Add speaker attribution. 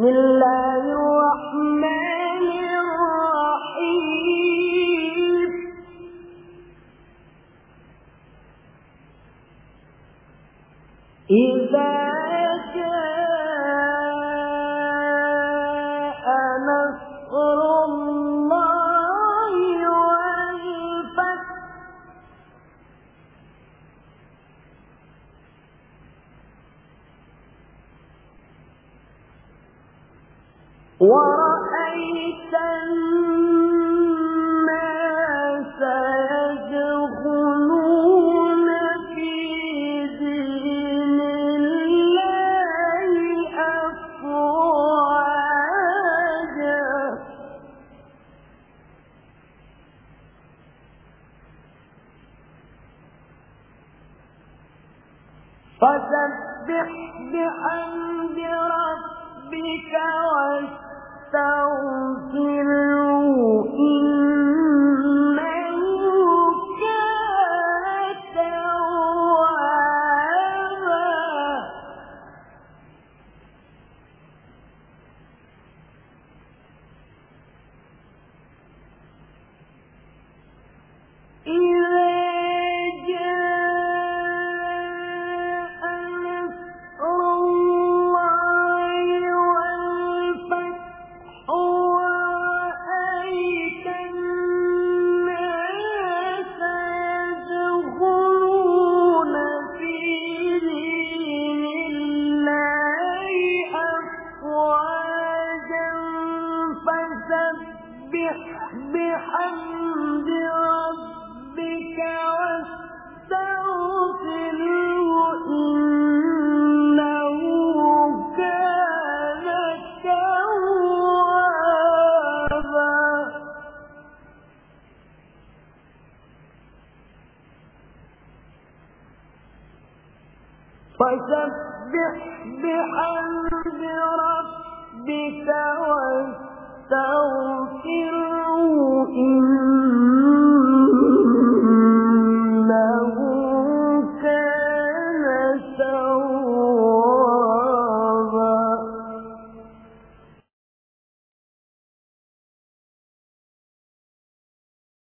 Speaker 1: بسم الله الرحمن الرحيم. إذا جاء نصر ورأيت الناس يدخلون في الله فسبح بحمد ربك واستغفره فسبح بحمد ربك واستغفره إنه كان توابا فسبح بحمد ربك واستغفره إنه